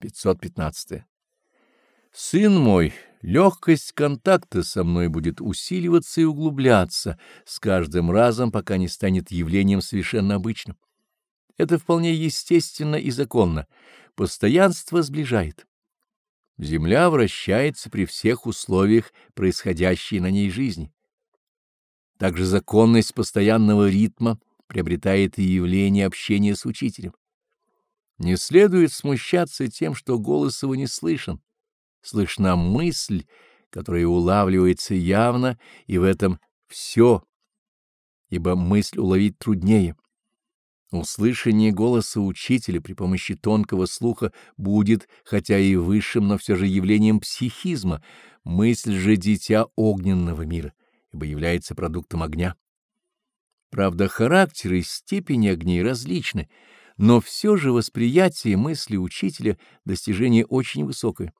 515. Сын мой, легкость контакта со мной будет усиливаться и углубляться с каждым разом, пока не станет явлением совершенно обычным. Это вполне естественно и законно. Постоянство сближает. Земля вращается при всех условиях происходящей на ней жизни. Также законность постоянного ритма приобретает и явление общения с учителем. Не следует смущаться тем, что голос его не слышен. Слышна мысль, которая улавливается явно, и в этом все, ибо мысль уловить труднее. Услышание голоса учителя при помощи тонкого слуха будет, хотя и высшим, но все же явлением психизма, мысль же дитя огненного мира, ибо является продуктом огня. Правда, характеры и степени огней различны, но все же восприятие мысли учителя достижение очень высокое.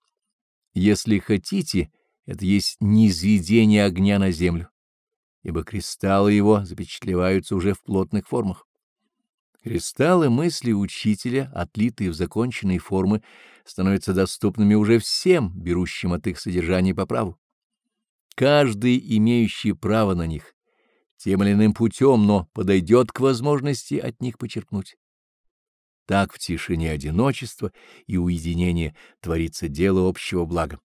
Если хотите, это есть низведение огня на землю, ибо кристаллы его запечатлеваются уже в плотных формах. Кристаллы мысли учителя, отлитые в законченные формы, становятся доступными уже всем, берущим от их содержания по праву. Каждый, имеющий право на них, тем или иным путем, но подойдет к возможности от них почерпнуть. Так в тишине одиночества и уединения творится дело общего блага.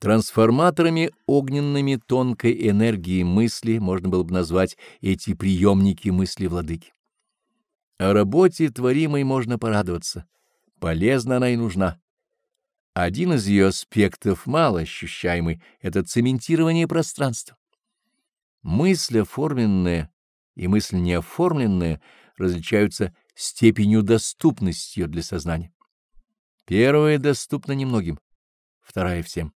Трансформаторами огненными тонкой энергии мысли можно было бы назвать эти приемники мысли владыки. О работе творимой можно порадоваться. Полезна она и нужна. Один из ее аспектов, мало ощущаемый, — это цементирование пространства. Мысль оформленная и мысль неоформленная различаются степенью доступности для сознания. Первая доступна немногим, вторая — всем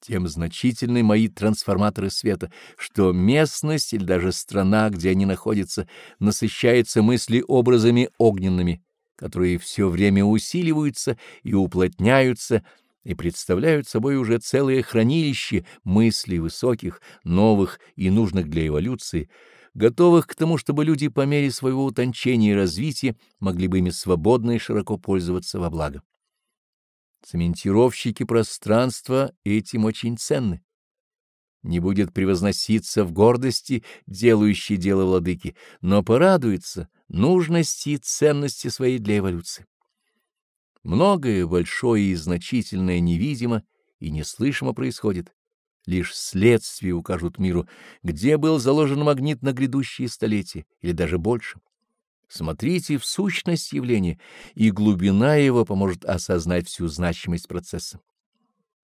тем значительны мои трансформаторы света, что местность или даже страна, где они находятся, насыщается мысли-образами огненными, которые все время усиливаются и уплотняются, и представляют собой уже целое хранилище мыслей высоких, новых и нужных для эволюции, готовых к тому, чтобы люди по мере своего утончения и развития могли бы ими свободно и широко пользоваться во благо. Цементировщики пространства этим очень ценны. Не будет превозноситься в гордости делающий дело владыки, но порадуется нужности и ценности своей для эволюции. Многое большое и значительное невидимо и неслышимо происходит. Лишь следствия укажут миру, где был заложен магнит на грядущие столетия, или даже больше. Смотрите в сущность явления, и глубина его поможет осознать всю значимость процесса.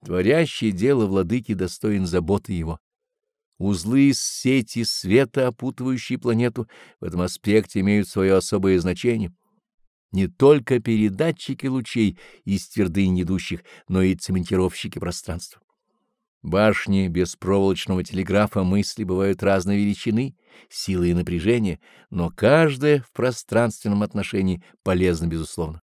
Творящий дело владыки достоин заботы его. Узлы из сети света, опутывающие планету, в этом аспекте имеют свое особое значение. Не только передатчики лучей из твердынь идущих, но и цементировщики пространства. Башни беспроволочного телеграфа мысли бывают разной величины, силы и напряжения, но каждая в пространственном отношении полезна безусловно.